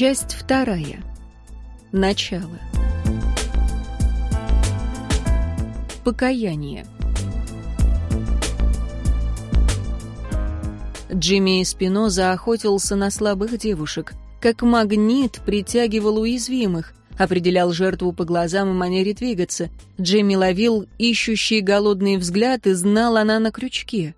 Часть вторая. Начало. Покаяние. Джимми Спиноза охотился на слабых девушек, как магнит притягивал уязвимых, определял жертву по глазам и манере двигаться. Джимми ловил ищущий голодный взгляд и знал она на крючке.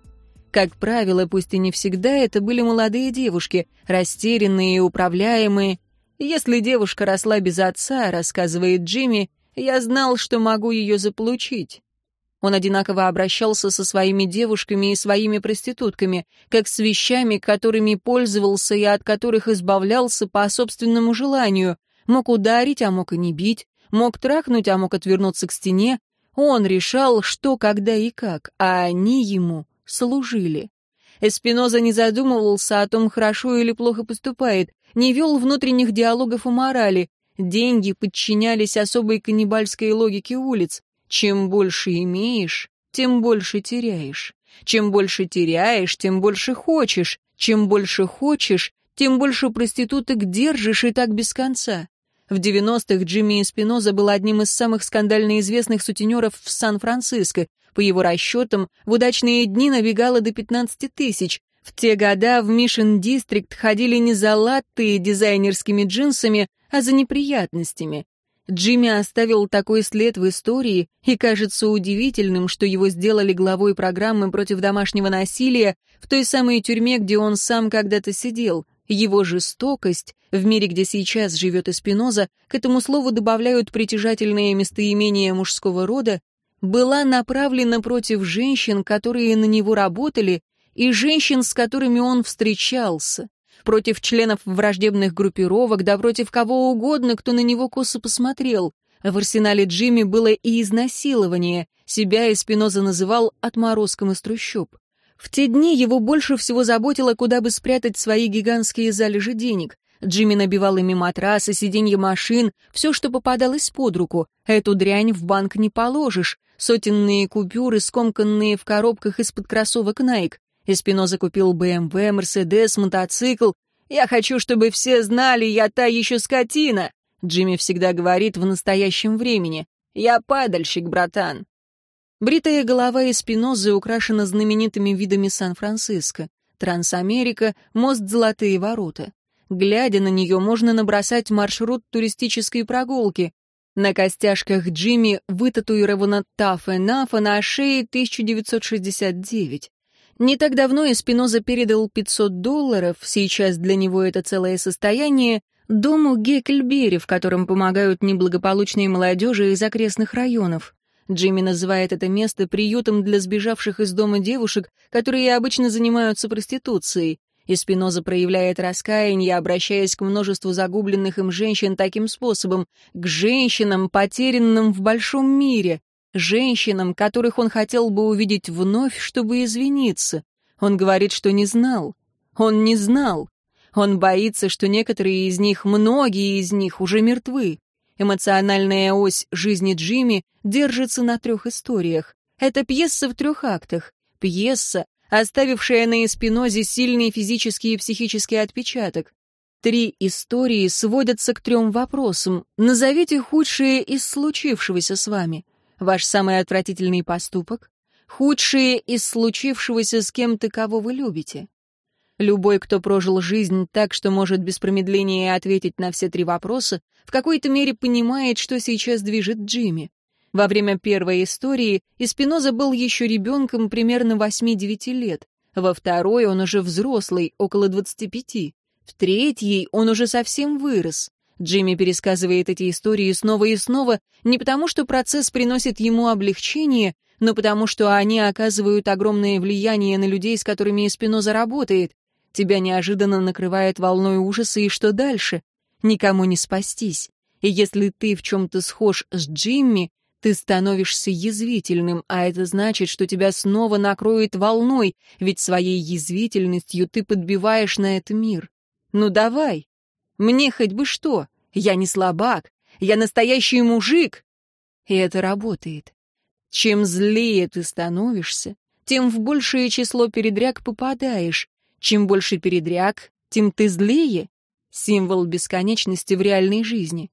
Как правило, пусть и не всегда, это были молодые девушки, растерянные и управляемые. Если девушка росла без отца, рассказывает Джимми, я знал, что могу ее заполучить. Он одинаково обращался со своими девушками и своими проститутками, как с вещами, которыми пользовался и от которых избавлялся по собственному желанию. Мог ударить, а мог и не бить, мог трахнуть, а мог отвернуться к стене. Он решал, что, когда и как, а они ему служили. Эспиноза не задумывался о том, хорошо или плохо поступает, не вел внутренних диалогов о морали. Деньги подчинялись особой каннибальской логике улиц. Чем больше имеешь, тем больше теряешь. Чем больше теряешь, тем больше хочешь. Чем больше хочешь, тем больше проституток держишь и так без конца. В 90-х Джимми Эспиноза был одним из самых скандально известных сутенеров в Сан-Франциско. По его расчетам, в удачные дни набегало до 15 тысяч. В те года в Мишин Дистрикт ходили не за латты дизайнерскими джинсами, а за неприятностями. Джимми оставил такой след в истории, и кажется удивительным, что его сделали главой программы против домашнего насилия в той самой тюрьме, где он сам когда-то сидел. Его жестокость, в мире, где сейчас живет Эспиноза, к этому слову добавляют притяжательные местоимения мужского рода, была направлена против женщин, которые на него работали, и женщин, с которыми он встречался, против членов враждебных группировок, да против кого угодно, кто на него косо посмотрел. В арсенале Джимми было и изнасилование, себя Эспиноза называл отморозком из трущоб. В те дни его больше всего заботило, куда бы спрятать свои гигантские залежи денег. Джимми набивал ими матрасы, сиденья машин, все, что попадалось под руку. Эту дрянь в банк не положишь. Сотенные купюры, скомканные в коробках из-под кроссовок Nike. Эспиноза купил БМВ, Мерседес, мотоцикл. «Я хочу, чтобы все знали, я та еще скотина!» Джимми всегда говорит в настоящем времени. «Я падальщик, братан!» Бритая голова Эспинозы украшена знаменитыми видами Сан-Франциско. Трансамерика, мост Золотые ворота. Глядя на нее, можно набросать маршрут туристической прогулки. На костяшках Джимми вытатуировано «Tough Enough», а на шее 1969. Не так давно Эспиноза передал 500 долларов, сейчас для него это целое состояние, дому Геккельбери, в котором помогают неблагополучной молодежи из окрестных районов. Джимми называет это место приютом для сбежавших из дома девушек, которые обычно занимаются проституцией. И Спиноза проявляет раскаяние, обращаясь к множеству загубленных им женщин таким способом, к женщинам, потерянным в большом мире, женщинам, которых он хотел бы увидеть вновь, чтобы извиниться. Он говорит, что не знал. Он не знал. Он боится, что некоторые из них, многие из них уже мертвы. Эмоциональная ось жизни Джимми держится на трех историях. Это пьеса в трех актах. Пьеса, оставившая на Эспинозе сильный физический и психический отпечаток. Три истории сводятся к трем вопросам. Назовите худшее из случившегося с вами. Ваш самый отвратительный поступок? Худшее из случившегося с кем-то, кого вы любите? Любой, кто прожил жизнь так, что может без промедления ответить на все три вопроса, в какой-то мере понимает, что сейчас движет Джимми. Во время первой истории Испиноза был еще ребенком примерно 8-9 лет. Во второй он уже взрослый, около 25. В третьей он уже совсем вырос. Джимми пересказывает эти истории снова и снова не потому, что процесс приносит ему облегчение, но потому, что они оказывают огромное влияние на людей, с которыми Эспиноза работает. Тебя неожиданно накрывает волной ужаса, и что дальше? Никому не спастись. И если ты в чем-то схож с Джимми, ты становишься язвительным, а это значит, что тебя снова накроет волной, ведь своей язвительностью ты подбиваешь на этот мир. Ну давай. Мне хоть бы что. Я не слабак. Я настоящий мужик. И это работает. Чем злее ты становишься, тем в большее число передряг попадаешь. Чем больше передряг, тем ты злее. символ бесконечности в реальной жизни.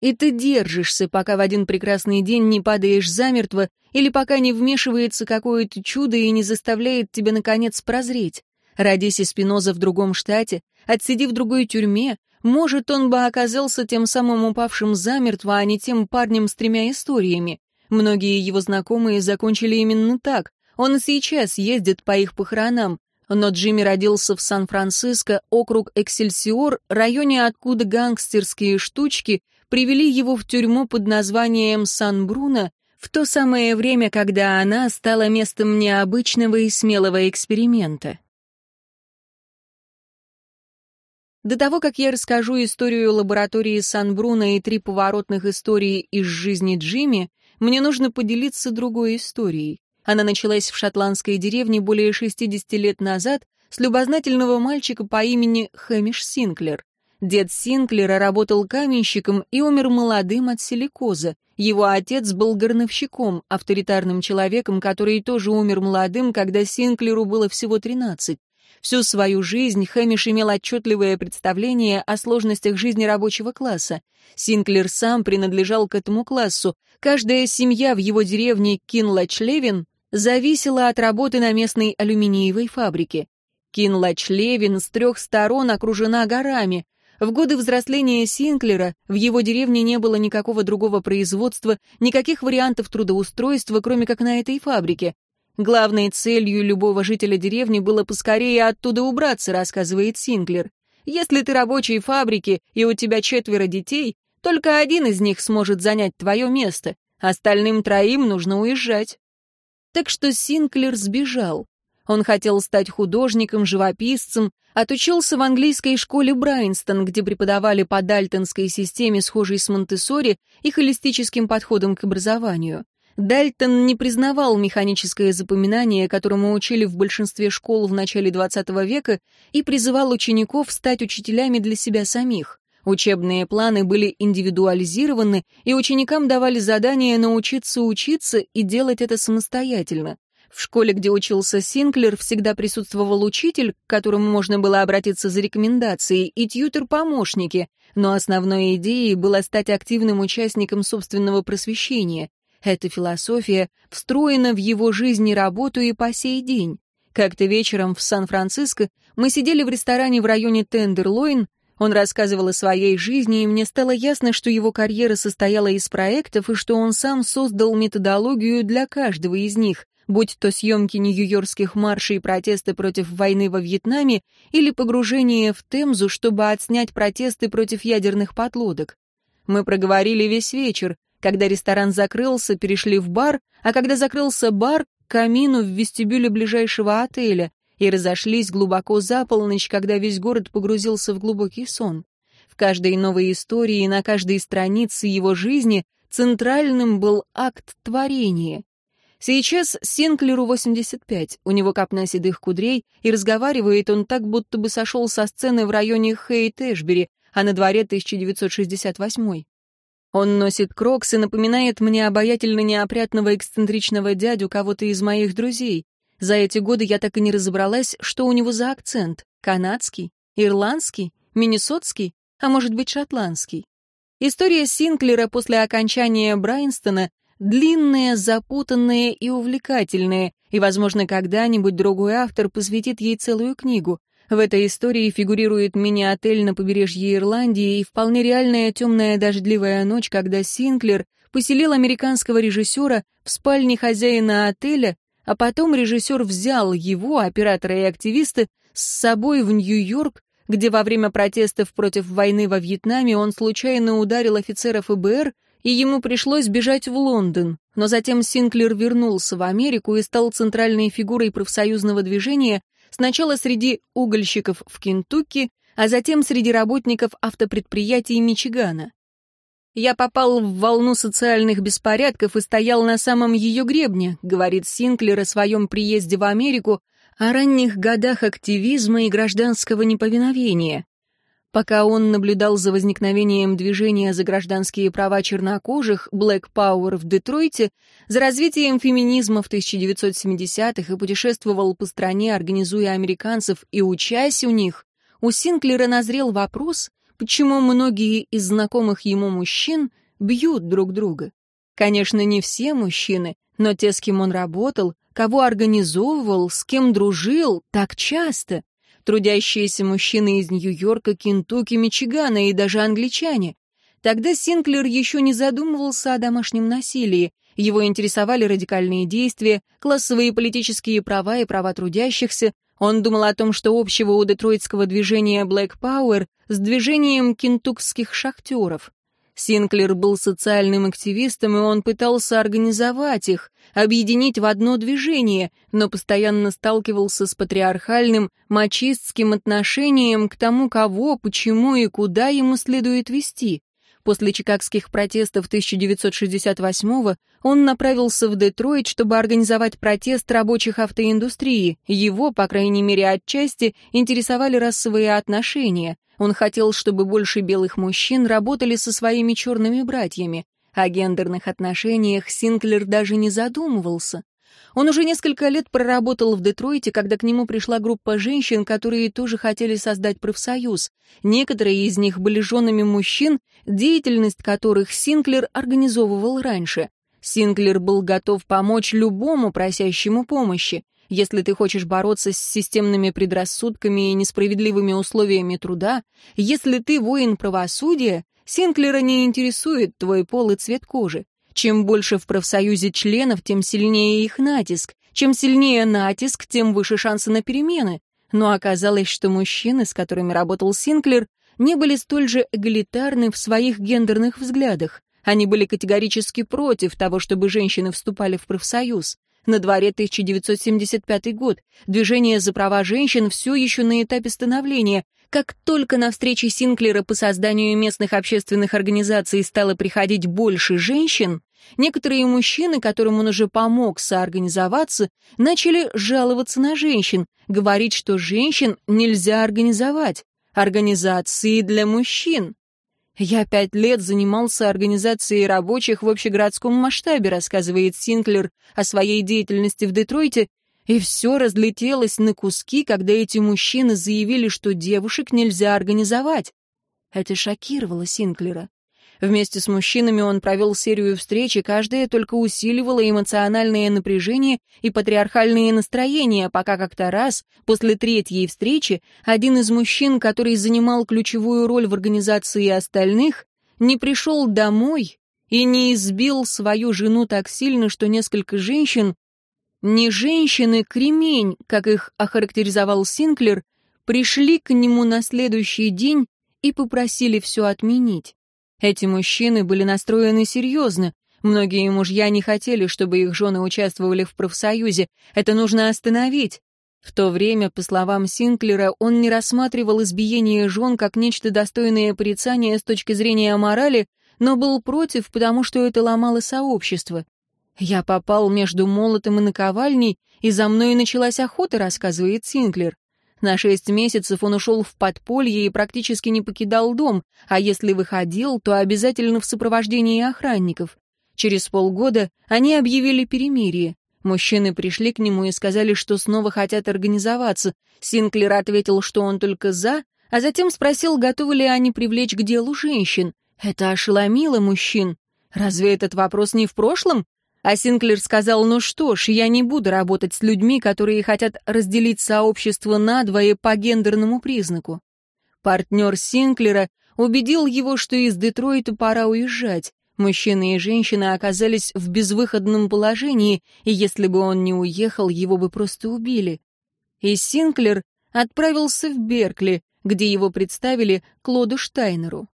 И ты держишься, пока в один прекрасный день не падаешь замертво или пока не вмешивается какое-то чудо и не заставляет тебя, наконец, прозреть. Родись и Спиноза в другом штате, отсиди в другой тюрьме, может, он бы оказался тем самым упавшим замертво, а не тем парнем с тремя историями. Многие его знакомые закончили именно так. Он сейчас ездит по их похоронам. Но Джимми родился в Сан-Франциско, округ Эксельсиор, районе, откуда гангстерские штучки привели его в тюрьму под названием Сан-Бруно в то самое время, когда она стала местом необычного и смелого эксперимента. До того, как я расскажу историю лаборатории Сан-Бруно и три поворотных истории из жизни Джимми, мне нужно поделиться другой историей. Она началась в шотландской деревне более 60 лет назад с любознательного мальчика по имени Хэмиш Синклер. Дед Синклера работал каменщиком и умер молодым от силикоза. Его отец был горновщиком, авторитарным человеком, который тоже умер молодым, когда Синклеру было всего 13. Всю свою жизнь Хэмиш имел отчетливое представление о сложностях жизни рабочего класса. Синклер сам принадлежал к этому классу. Каждая семья в его деревне Кинлач-Левин зависела от работы на местной алюминиевой фабрике. Кинлач-Левин с трех сторон окружена горами. В годы взросления Синклера в его деревне не было никакого другого производства, никаких вариантов трудоустройства, кроме как на этой фабрике. Главной целью любого жителя деревни было поскорее оттуда убраться, рассказывает Синклер. Если ты рабочий фабрики и у тебя четверо детей, только один из них сможет занять твое место, остальным троим нужно уезжать. Так что Синклер сбежал. Он хотел стать художником, живописцем, отучился в английской школе Брайнстон, где преподавали по дальтонской системе, схожей с Монтессори и холистическим подходом к образованию. Дальтон не признавал механическое запоминание, которому учили в большинстве школ в начале XX века, и призывал учеников стать учителями для себя самих. Учебные планы были индивидуализированы, и ученикам давали задание научиться учиться и делать это самостоятельно. В школе, где учился Синклер, всегда присутствовал учитель, к которому можно было обратиться за рекомендацией, и тьютер-помощники, но основной идеей было стать активным участником собственного просвещения. Эта философия встроена в его жизнь и работу и по сей день. Как-то вечером в Сан-Франциско мы сидели в ресторане в районе Тендерлойн, он рассказывал о своей жизни, и мне стало ясно, что его карьера состояла из проектов, и что он сам создал методологию для каждого из них, будь то съемки нью-йоркских маршей и протесты против войны во Вьетнаме или погружение в Темзу, чтобы отснять протесты против ядерных подлодок. Мы проговорили весь вечер, когда ресторан закрылся, перешли в бар, а когда закрылся бар, к камину в вестибюле ближайшего отеля, и разошлись глубоко за полночь, когда весь город погрузился в глубокий сон. В каждой новой истории на каждой странице его жизни центральным был акт творения. Сейчас Синклеру 85, у него копна седых кудрей, и разговаривает он так, будто бы сошел со сцены в районе Хейт-Эшбери, а на дворе 1968. Он носит крокс и напоминает мне обаятельно неопрятного эксцентричного дядю кого-то из моих друзей. За эти годы я так и не разобралась, что у него за акцент. Канадский, ирландский, миннесотский, а может быть шотландский. История Синклера после окончания Брайнстона длинная, запутанная и увлекательная, и, возможно, когда-нибудь другой автор посвятит ей целую книгу. В этой истории фигурирует мини-отель на побережье Ирландии и вполне реальная темная дождливая ночь, когда Синклер поселил американского режиссера в спальне хозяина отеля, а потом режиссер взял его, оператора и активиста, с собой в Нью-Йорк, где во время протестов против войны во Вьетнаме он случайно ударил офицера ФБР, и ему пришлось бежать в Лондон. Но затем Синклер вернулся в Америку и стал центральной фигурой профсоюзного движения, Сначала среди угольщиков в Кентукки, а затем среди работников автопредприятий Мичигана. «Я попал в волну социальных беспорядков и стоял на самом ее гребне», говорит Синклер о своем приезде в Америку, о ранних годах активизма и гражданского неповиновения. Пока он наблюдал за возникновением движения за гражданские права чернокожих Black Power в Детройте, за развитием феминизма в 1970-х и путешествовал по стране, организуя американцев и учась у них, у Синклера назрел вопрос, почему многие из знакомых ему мужчин бьют друг друга. Конечно, не все мужчины, но те, с кем он работал, кого организовывал, с кем дружил, так часто. Трудящиеся мужчины из Нью-Йорка, Кентукки, Мичигана и даже англичане. Тогда Синклер еще не задумывался о домашнем насилии. Его интересовали радикальные действия, классовые политические права и права трудящихся. Он думал о том, что общего у детройтского движения Black Power с движением кентукских шахтеров. Синклер был социальным активистом, и он пытался организовать их, объединить в одно движение, но постоянно сталкивался с патриархальным, мачистским отношением к тому, кого, почему и куда ему следует вести. После чикагских протестов 1968-го он направился в Детройт, чтобы организовать протест рабочих автоиндустрии. Его, по крайней мере отчасти, интересовали расовые отношения. Он хотел, чтобы больше белых мужчин работали со своими черными братьями. О гендерных отношениях Синклер даже не задумывался. Он уже несколько лет проработал в Детройте, когда к нему пришла группа женщин, которые тоже хотели создать профсоюз. Некоторые из них были женами мужчин, деятельность которых Синклер организовывал раньше. Синклер был готов помочь любому просящему помощи. Если ты хочешь бороться с системными предрассудками и несправедливыми условиями труда, если ты воин правосудия, Синклера не интересует твой пол и цвет кожи. Чем больше в профсоюзе членов, тем сильнее их натиск. Чем сильнее натиск, тем выше шансы на перемены. Но оказалось, что мужчины, с которыми работал Синклер, не были столь же эгалитарны в своих гендерных взглядах. Они были категорически против того, чтобы женщины вступали в профсоюз. На дворе 1975 год. Движение за права женщин все еще на этапе становления. Как только на встрече Синклера по созданию местных общественных организаций стало приходить больше женщин, некоторые мужчины, которым он уже помог соорганизоваться, начали жаловаться на женщин, говорить, что женщин нельзя организовать. Организации для мужчин. «Я пять лет занимался организацией рабочих в общеградском масштабе», рассказывает Синклер о своей деятельности в Детройте, и все разлетелось на куски, когда эти мужчины заявили, что девушек нельзя организовать. Это шокировало Синклера. Вместе с мужчинами он провел серию встреч, и каждая только усиливала эмоциональное напряжение и патриархальные настроения, пока как-то раз, после третьей встречи, один из мужчин, который занимал ключевую роль в организации остальных, не пришел домой и не избил свою жену так сильно, что несколько женщин не женщины-кремень, как их охарактеризовал Синклер, пришли к нему на следующий день и попросили все отменить. Эти мужчины были настроены серьезно. Многие мужья не хотели, чтобы их жены участвовали в профсоюзе. Это нужно остановить. В то время, по словам Синклера, он не рассматривал избиение жен как нечто достойное порицания с точки зрения морали, но был против, потому что это ломало сообщество. «Я попал между молотом и наковальней, и за мной началась охота», — рассказывает Синклер. На шесть месяцев он ушел в подполье и практически не покидал дом, а если выходил, то обязательно в сопровождении охранников. Через полгода они объявили перемирие. Мужчины пришли к нему и сказали, что снова хотят организоваться. Синклер ответил, что он только «за», а затем спросил, готовы ли они привлечь к делу женщин. Это ошеломило мужчин. Разве этот вопрос не в прошлом? А Синклер сказал, ну что ж, я не буду работать с людьми, которые хотят разделить сообщество надвое по гендерному признаку. Партнер Синклера убедил его, что из Детройта пора уезжать. Мужчины и женщины оказались в безвыходном положении, и если бы он не уехал, его бы просто убили. И Синклер отправился в Беркли, где его представили Клоду Штайнеру.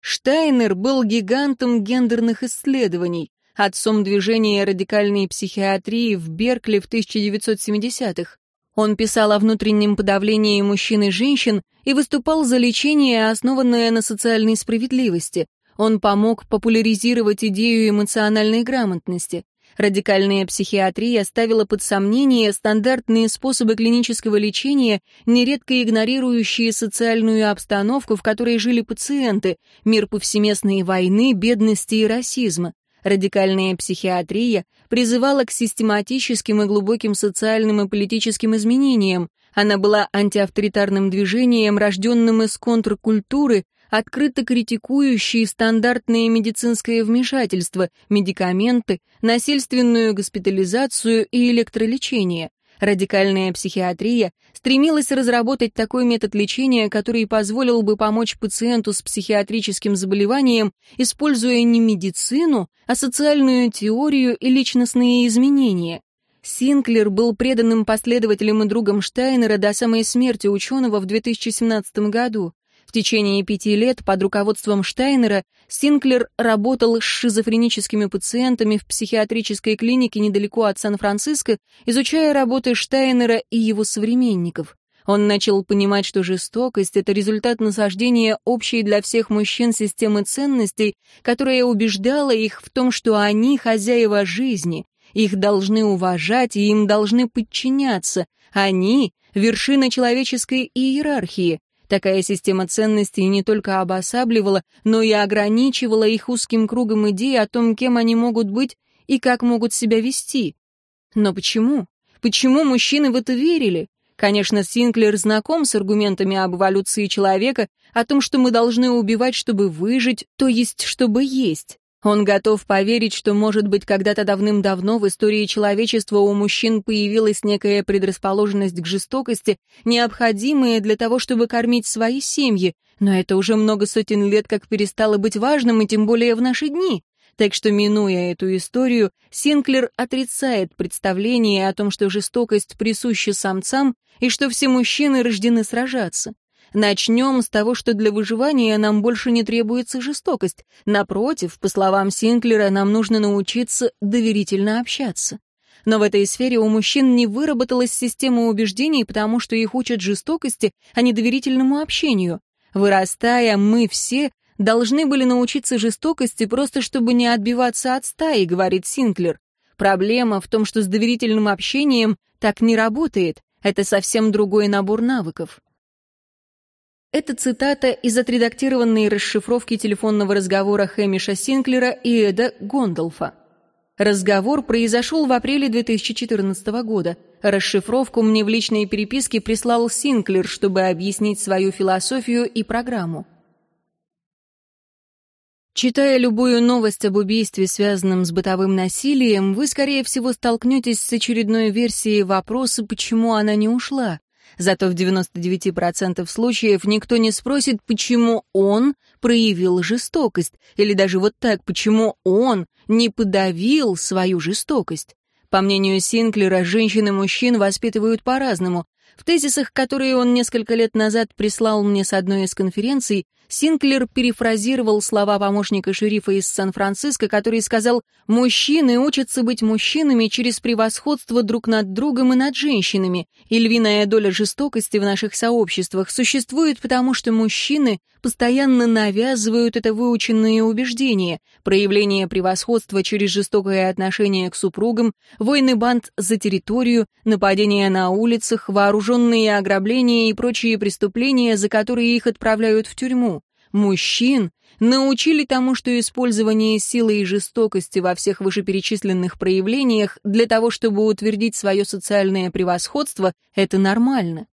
Штайнер был гигантом гендерных исследований отцом движения радикальной психиатрии в Беркли в 1970-х. Он писал о внутреннем подавлении мужчин и женщин и выступал за лечение, основанное на социальной справедливости. Он помог популяризировать идею эмоциональной грамотности. Радикальная психиатрия ставила под сомнение стандартные способы клинического лечения, нередко игнорирующие социальную обстановку, в которой жили пациенты, мир повсеместной войны, бедности и расизма. Радикальная психиатрия призывала к систематическим и глубоким социальным и политическим изменениям. Она была антиавторитарным движением, рожденным из контркультуры, открыто критикующий стандартные медицинское вмешательство, медикаменты, насильственную госпитализацию и электролечение. Радикальная психиатрия стремилась разработать такой метод лечения, который позволил бы помочь пациенту с психиатрическим заболеванием, используя не медицину, а социальную теорию и личностные изменения. Синклер был преданным последователем и другом Штайнера до самой смерти ученого в 2017 году. В течение пяти лет под руководством Штайнера Синклер работал с шизофреническими пациентами в психиатрической клинике недалеко от Сан-Франциско, изучая работы Штайнера и его современников. Он начал понимать, что жестокость — это результат насаждения общей для всех мужчин системы ценностей, которая убеждала их в том, что они хозяева жизни, их должны уважать и им должны подчиняться. Они — вершина человеческой иерархии. Такая система ценностей не только обосабливала, но и ограничивала их узким кругом идей о том, кем они могут быть и как могут себя вести. Но почему? Почему мужчины в это верили? Конечно, Синклер знаком с аргументами об эволюции человека, о том, что мы должны убивать, чтобы выжить, то есть чтобы есть. Он готов поверить, что, может быть, когда-то давным-давно в истории человечества у мужчин появилась некая предрасположенность к жестокости, необходимая для того, чтобы кормить свои семьи, но это уже много сотен лет как перестало быть важным, и тем более в наши дни. Так что, минуя эту историю, Синклер отрицает представление о том, что жестокость присуща самцам и что все мужчины рождены сражаться. Начнем с того, что для выживания нам больше не требуется жестокость. Напротив, по словам Синклера, нам нужно научиться доверительно общаться. Но в этой сфере у мужчин не выработалась система убеждений, потому что их учат жестокости, а не доверительному общению. Вырастая, мы все должны были научиться жестокости просто чтобы не отбиваться от стаи, говорит Синклер. Проблема в том, что с доверительным общением так не работает. Это совсем другой набор навыков. Это цитата из отредактированной расшифровки телефонного разговора Хэмиша Синклера и Эда Гондолфа. Разговор произошел в апреле 2014 года. Расшифровку мне в личной переписке прислал Синклер, чтобы объяснить свою философию и программу. Читая любую новость об убийстве, связанном с бытовым насилием, вы, скорее всего, столкнетесь с очередной версией вопроса, почему она не ушла. Зато в 99% случаев никто не спросит, почему он проявил жестокость, или даже вот так, почему он не подавил свою жестокость. По мнению Синклера, женщин и мужчин воспитывают по-разному. В тезисах, которые он несколько лет назад прислал мне с одной из конференций, Синклер перефразировал слова помощника шерифа из Сан-Франциско, который сказал «Мужчины учатся быть мужчинами через превосходство друг над другом и над женщинами, и львиная доля жестокости в наших сообществах существует потому, что мужчины постоянно навязывают это выученные убеждения, проявление превосходства через жестокое отношение к супругам, войны банд за территорию, нападения на улицах, вооруженные ограбления и прочие преступления, за которые их отправляют в тюрьму мужчин научили тому, что использование силы и жестокости во всех вышеперечисленных проявлениях для того, чтобы утвердить свое социальное превосходство, это нормально.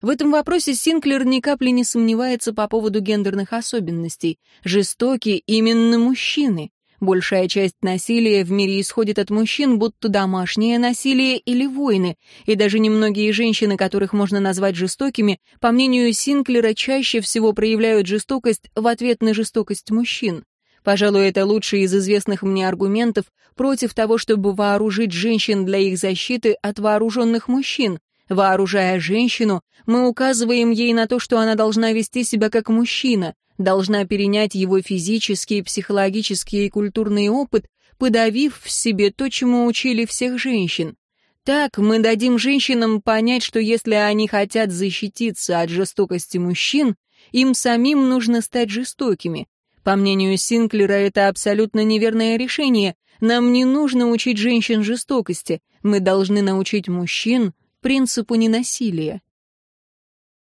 В этом вопросе Синклер ни капли не сомневается по поводу гендерных особенностей. Жестоки именно мужчины. Большая часть насилия в мире исходит от мужчин, будто домашнее насилие или войны, и даже немногие женщины, которых можно назвать жестокими, по мнению Синклера, чаще всего проявляют жестокость в ответ на жестокость мужчин. Пожалуй, это лучший из известных мне аргументов против того, чтобы вооружить женщин для их защиты от вооруженных мужчин. Вооружая женщину, мы указываем ей на то, что она должна вести себя как мужчина, должна перенять его физический, психологический и культурный опыт, подавив в себе то, чему учили всех женщин. Так мы дадим женщинам понять, что если они хотят защититься от жестокости мужчин, им самим нужно стать жестокими. По мнению Синклера, это абсолютно неверное решение. Нам не нужно учить женщин жестокости, мы должны научить мужчин принципу ненасилия.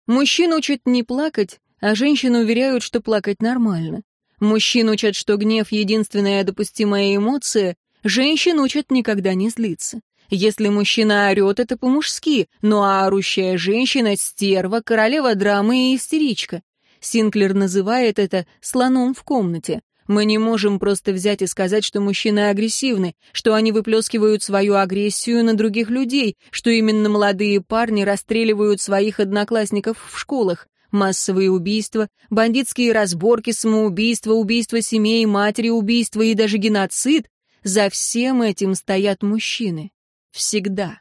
Мужчин учат не плакать, а женщины уверяют, что плакать нормально. Мужчин учат, что гнев — единственная допустимая эмоция, женщин учат никогда не злиться. Если мужчина орет, это по-мужски, ну а орущая женщина — стерва, королева драмы и истеричка. Синклер называет это «слоном в комнате». Мы не можем просто взять и сказать, что мужчины агрессивны, что они выплескивают свою агрессию на других людей, что именно молодые парни расстреливают своих одноклассников в школах. Массовые убийства, бандитские разборки, самоубийства, убийства семей, матери убийства и даже геноцид — за всем этим стоят мужчины. Всегда.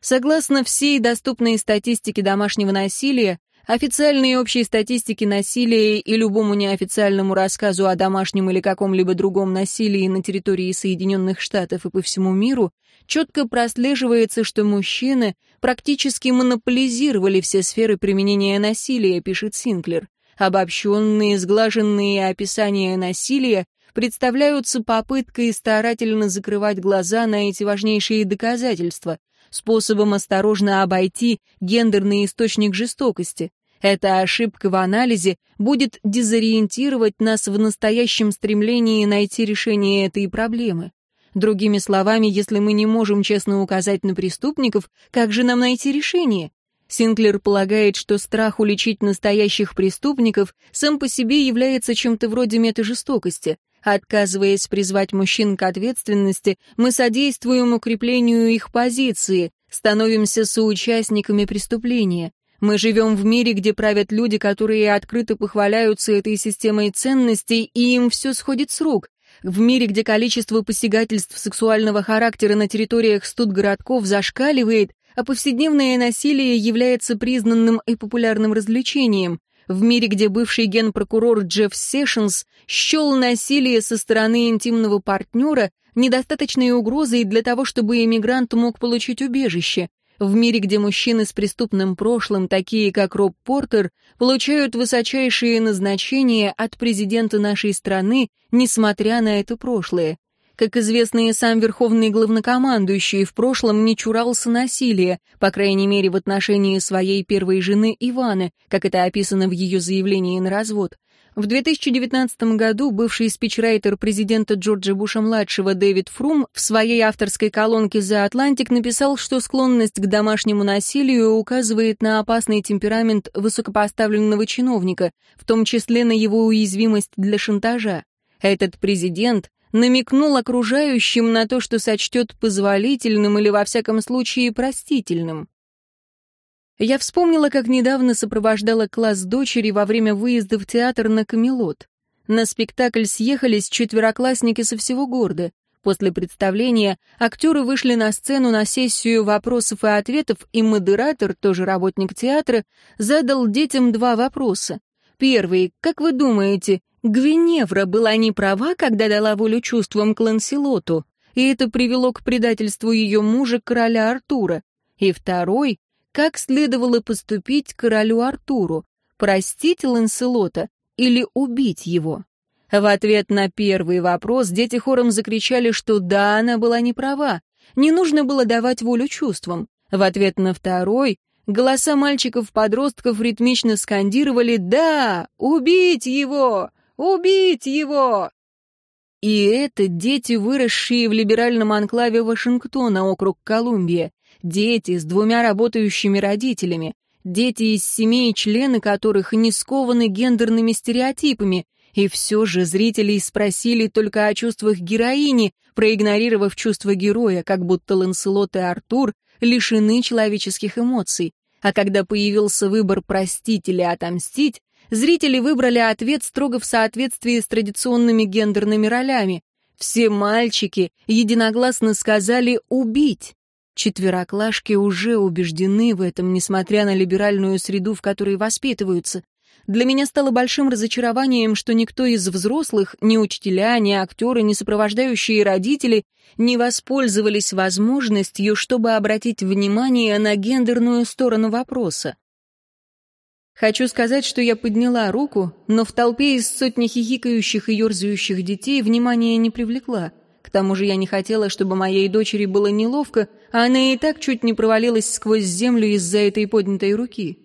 Согласно всей доступной статистике домашнего насилия, Официальной общей статистики насилия и любому неофициальному рассказу о домашнем или каком-либо другом насилии на территории Соединенных Штатов и по всему миру четко прослеживается, что мужчины практически монополизировали все сферы применения насилия, пишет Синклер. Обобщенные, сглаженные описания насилия представляются попыткой старательно закрывать глаза на эти важнейшие доказательства, способом осторожно обойти гендерный источник жестокости. Эта ошибка в анализе будет дезориентировать нас в настоящем стремлении найти решение этой проблемы. Другими словами, если мы не можем честно указать на преступников, как же нам найти решение? Синклер полагает, что страх уличить настоящих преступников сам по себе является чем-то вроде метажестокости. Отказываясь призвать мужчин к ответственности, мы содействуем укреплению их позиции, становимся соучастниками преступления. Мы живем в мире, где правят люди, которые открыто похваляются этой системой ценностей, и им все сходит с рук. В мире, где количество посягательств сексуального характера на территориях студгородков зашкаливает, а повседневное насилие является признанным и популярным развлечением. В мире, где бывший генпрокурор Джефф Сешенс счел насилие со стороны интимного партнера недостаточной угрозой для того, чтобы иммигрант мог получить убежище. В мире, где мужчины с преступным прошлым, такие как Роб Портер, получают высочайшие назначения от президента нашей страны, несмотря на это прошлое. Как известно, и сам верховный главнокомандующий в прошлом не чурался насилия, по крайней мере в отношении своей первой жены Иваны, как это описано в ее заявлении на развод. В 2019 году бывший спичрайтер президента Джорджа Буша-младшего Дэвид Фрум в своей авторской колонке «За Атлантик» написал, что склонность к домашнему насилию указывает на опасный темперамент высокопоставленного чиновника, в том числе на его уязвимость для шантажа. Этот президент намекнул окружающим на то, что сочтет позволительным или, во всяком случае, простительным. Я вспомнила, как недавно сопровождала класс дочери во время выезда в театр на Камелот. На спектакль съехались четвероклассники со всего города. После представления актеры вышли на сцену на сессию вопросов и ответов, и модератор, тоже работник театра, задал детям два вопроса. Первый, как вы думаете, Гвиневра была не права, когда дала волю чувствам к Ланселоту, и это привело к предательству ее мужа, короля Артура. И второй, как следовало поступить королю Артуру, простить Ланселота или убить его. В ответ на первый вопрос дети хором закричали, что да, она была не права, не нужно было давать волю чувствам. В ответ на второй голоса мальчиков-подростков ритмично скандировали «Да! Убить его! Убить его!» И это дети, выросшие в либеральном анклаве Вашингтона, округ Колумбия, дети с двумя работающими родителями, дети из семей, члены которых не скованы гендерными стереотипами, и все же зрителей спросили только о чувствах героини, проигнорировав чувства героя, как будто Ланселот и Артур лишены человеческих эмоций. А когда появился выбор простить или отомстить, Зрители выбрали ответ строго в соответствии с традиционными гендерными ролями. Все мальчики единогласно сказали «убить». Четвероклашки уже убеждены в этом, несмотря на либеральную среду, в которой воспитываются. Для меня стало большим разочарованием, что никто из взрослых, ни учителя, ни актеры, ни сопровождающие родители не воспользовались возможностью, чтобы обратить внимание на гендерную сторону вопроса. Хочу сказать, что я подняла руку, но в толпе из сотни хихикающих и ерзающих детей внимания не привлекла. К тому же я не хотела, чтобы моей дочери было неловко, а она и так чуть не провалилась сквозь землю из-за этой поднятой руки.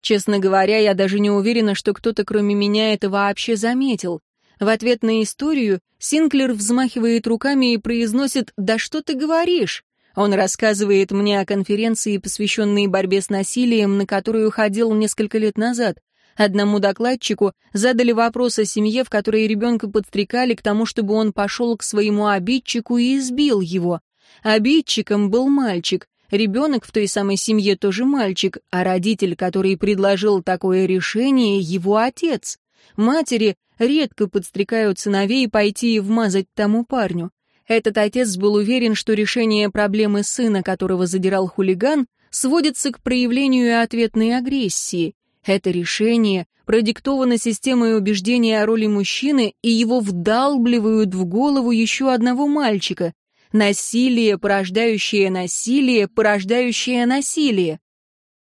Честно говоря, я даже не уверена, что кто-то кроме меня это вообще заметил. В ответ на историю Синклер взмахивает руками и произносит «Да что ты говоришь?». Он рассказывает мне о конференции, посвященной борьбе с насилием, на которую ходил несколько лет назад. Одному докладчику задали вопрос о семье, в которой ребенка подстрекали к тому, чтобы он пошел к своему обидчику и избил его. Обидчиком был мальчик. Ребенок в той самой семье тоже мальчик, а родитель, который предложил такое решение, его отец. Матери редко подстрекают сыновей пойти и вмазать тому парню. Этот отец был уверен, что решение проблемы сына, которого задирал хулиган, сводится к проявлению ответной агрессии. Это решение продиктовано системой убеждения о роли мужчины, и его вдалбливают в голову еще одного мальчика. Насилие, порождающее насилие, порождающее насилие.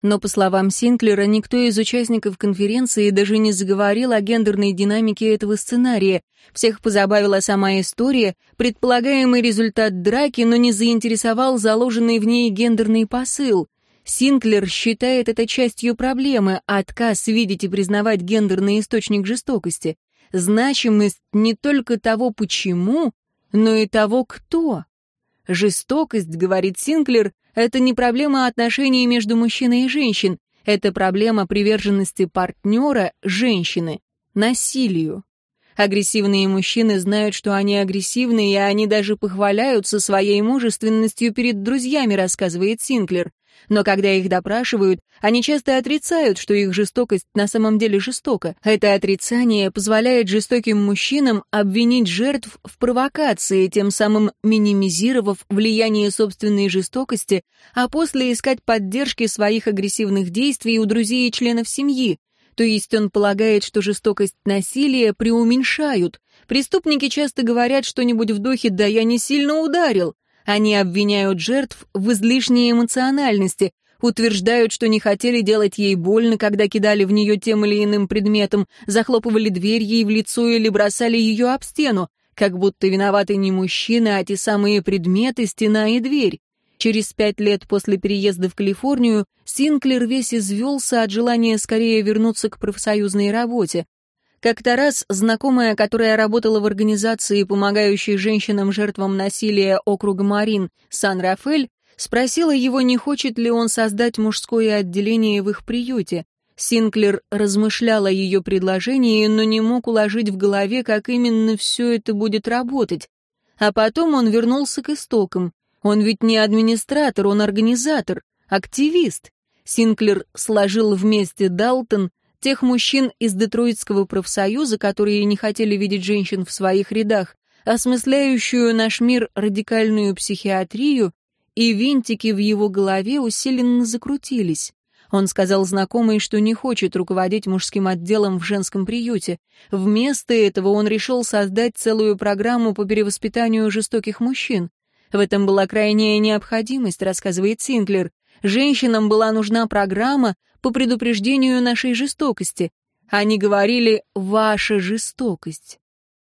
Но, по словам Синклера, никто из участников конференции даже не заговорил о гендерной динамике этого сценария. Всех позабавила сама история, предполагаемый результат драки, но не заинтересовал заложенный в ней гендерный посыл. Синклер считает это частью проблемы, отказ видеть и признавать гендерный источник жестокости. Значимость не только того, почему, но и того, кто. Жестокость, говорит Синклер, это не проблема отношений между мужчиной и женщин, это проблема приверженности партнера, женщины, насилию. Агрессивные мужчины знают, что они агрессивны, и они даже похваляются своей мужественностью перед друзьями, рассказывает Синклер. Но когда их допрашивают, они часто отрицают, что их жестокость на самом деле жестока. Это отрицание позволяет жестоким мужчинам обвинить жертв в провокации, тем самым минимизировав влияние собственной жестокости, а после искать поддержки своих агрессивных действий у друзей и членов семьи. То есть он полагает, что жестокость насилия преуменьшают. Преступники часто говорят что-нибудь в духе «да я не сильно ударил», они обвиняют жертв в излишней эмоциональности, утверждают, что не хотели делать ей больно, когда кидали в нее тем или иным предметом, захлопывали дверь ей в лицо или бросали ее об стену, как будто виноваты не мужчины, а те самые предметы, стена и дверь. Через пять лет после переезда в Калифорнию Синклер весь извелся от желания скорее вернуться к профсоюзной работе. Как-то раз знакомая, которая работала в организации, помогающей женщинам-жертвам насилия округа Марин, Сан-Рафель, спросила его, не хочет ли он создать мужское отделение в их приюте. Синклер размышлял о ее предложении, но не мог уложить в голове, как именно все это будет работать. А потом он вернулся к истокам. Он ведь не администратор, он организатор, активист. Синклер сложил вместе Далтон, тех мужчин из Детройтского профсоюза, которые не хотели видеть женщин в своих рядах, осмысляющую наш мир радикальную психиатрию, и винтики в его голове усиленно закрутились. Он сказал знакомой, что не хочет руководить мужским отделом в женском приюте. Вместо этого он решил создать целую программу по перевоспитанию жестоких мужчин. В этом была крайняя необходимость, рассказывает Синклер. Женщинам была нужна программа по предупреждению нашей жестокости. Они говорили «ваша жестокость».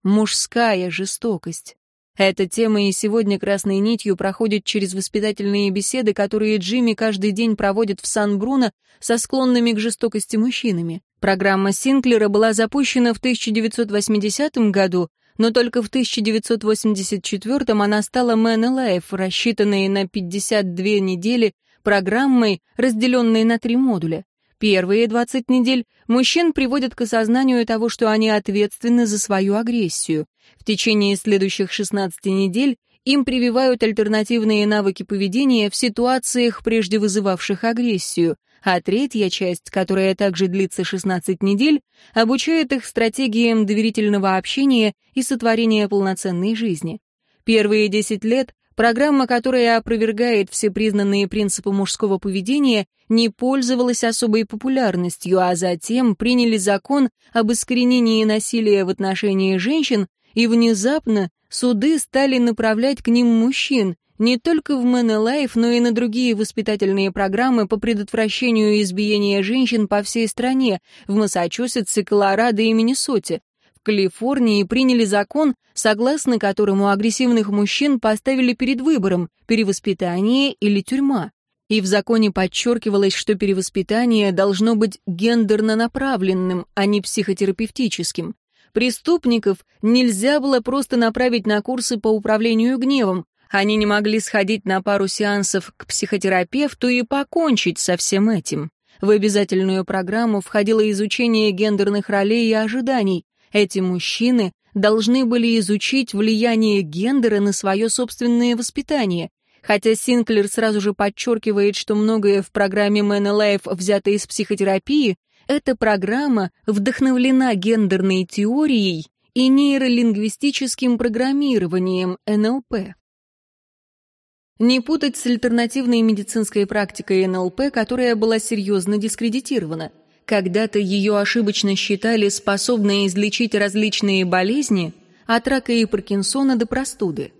Мужская жестокость. Эта тема и сегодня красной нитью проходит через воспитательные беседы, которые Джимми каждый день проводит в Сан-Бруно со склонными к жестокости мужчинами. Программа Синклера была запущена в 1980 году, но только в 1984 она стала Man Alive, рассчитанной на 52 недели программой, разделенной на три модуля. Первые 20 недель мужчин приводят к осознанию того, что они ответственны за свою агрессию. В течение следующих 16 недель им прививают альтернативные навыки поведения в ситуациях, прежде вызывавших агрессию, а третья часть, которая также длится 16 недель, обучает их стратегиям доверительного общения и сотворения полноценной жизни. Первые 10 лет Программа, которая опровергает все признанные принципы мужского поведения, не пользовалась особой популярностью, а затем приняли закон об искоренении насилия в отношении женщин, и внезапно суды стали направлять к ним мужчин, не только в Men Alive, но и на другие воспитательные программы по предотвращению избиения женщин по всей стране, в Массачусетсе, Колорадо и Миннесоте. Калифорнии приняли закон, согласно которому агрессивных мужчин поставили перед выбором перевоспитание или тюрьма. И в законе подчеркивалось, что перевоспитание должно быть гендерно направленным, а не психотерапевтическим. Преступников нельзя было просто направить на курсы по управлению гневом, Они не могли сходить на пару сеансов к психотерапевту и покончить со всем этим. В обязательную программу входило изучение гендерных ролей и ожиданий. Эти мужчины должны были изучить влияние гендера на свое собственное воспитание. Хотя Синклер сразу же подчеркивает, что многое в программе Man Alive взято из психотерапии, эта программа вдохновлена гендерной теорией и нейролингвистическим программированием НЛП. Не путать с альтернативной медицинской практикой НЛП, которая была серьезно дискредитирована. Когда-то ее ошибочно считали способной излечить различные болезни, от рака и Паркинсона до простуды.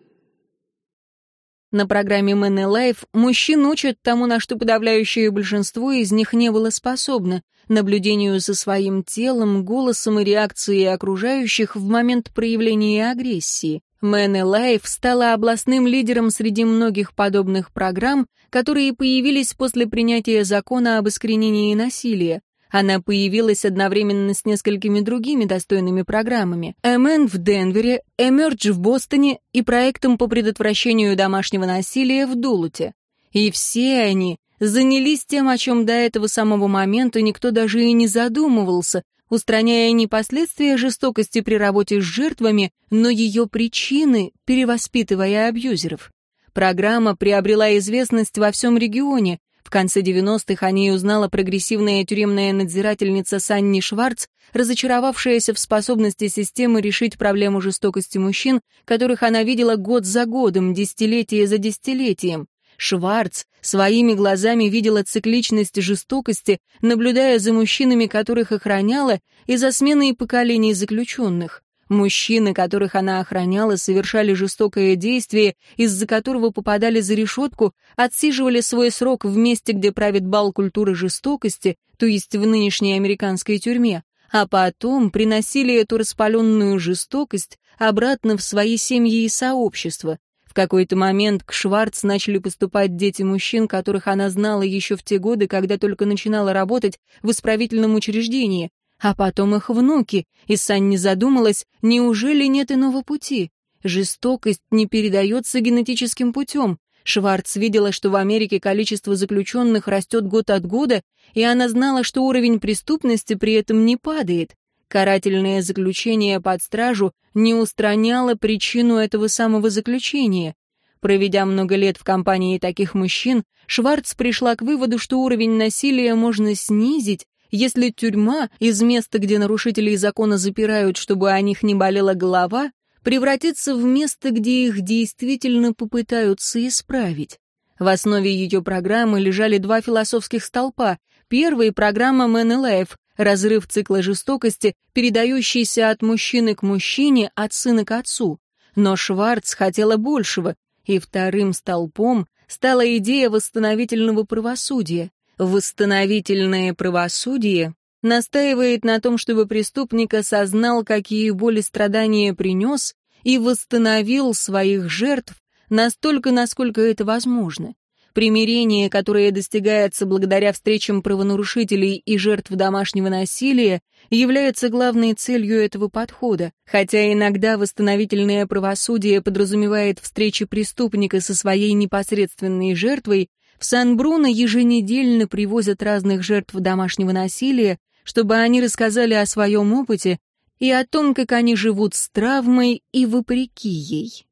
На программе Man Life мужчин учат тому, на что подавляющее большинство из них не было способно, наблюдению за своим телом, голосом и реакцией окружающих в момент проявления агрессии. Man Alive стала областным лидером среди многих подобных программ, которые появились после принятия закона об искоренении насилия. Она появилась одновременно с несколькими другими достойными программами. MN в Денвере, Emerge в Бостоне и проектом по предотвращению домашнего насилия в Дулуте. И все они занялись тем, о чем до этого самого момента никто даже и не задумывался, устраняя не последствия жестокости при работе с жертвами, но ее причины, перевоспитывая абьюзеров. Программа приобрела известность во всем регионе. Конце 90-х о ней узнала прогрессивная тюремная надзирательница Санни Шварц, разочаровавшаяся в способности системы решить проблему жестокости мужчин, которых она видела год за годом, десятилетие за десятилетием. Шварц своими глазами видела цикличность жестокости, наблюдая за мужчинами, которых охраняла, и за сменой поколений заключенных. Мужчины, которых она охраняла, совершали жестокое действие, из-за которого попадали за решетку, отсиживали свой срок в месте, где правит бал культуры жестокости, то есть в нынешней американской тюрьме, а потом приносили эту распаленную жестокость обратно в свои семьи и сообщества, в какой-то момент к Шварц начали поступать дети мужчин, которых она знала еще в те годы, когда только начинала работать в исправительном учреждении, а потом их внуки, и Санни задумалась, неужели нет иного пути? Жестокость не передается генетическим путем. Шварц видела, что в Америке количество заключенных растет год от года, и она знала, что уровень преступности при этом не падает. Карательное заключение под стражу не устраняло причину этого самого заключения. Проведя много лет в компании таких мужчин, Шварц пришла к выводу, что уровень насилия можно снизить, если тюрьма из места, где нарушителей закона запирают, чтобы о них не болела голова, превратится в место, где их действительно попытаются исправить. В основе ее программы лежали два философских столпа. Первый — программа Man разрыв цикла жестокости, передающийся от мужчины к мужчине, от сына к отцу. Но Шварц хотела большего, и вторым столпом стала идея восстановительного правосудия. Восстановительное правосудие настаивает на том, чтобы преступник осознал, какие боли страдания принес, и восстановил своих жертв настолько, насколько это возможно. Примирение, которое достигается благодаря встречам правонарушителей и жертв домашнего насилия, является главной целью этого подхода, хотя иногда восстановительное правосудие подразумевает встречи преступника со своей непосредственной жертвой, в Сан-Бруно еженедельно привозят разных жертв домашнего насилия, чтобы они рассказали о своем опыте и о том, как они живут с травмой и вопреки ей.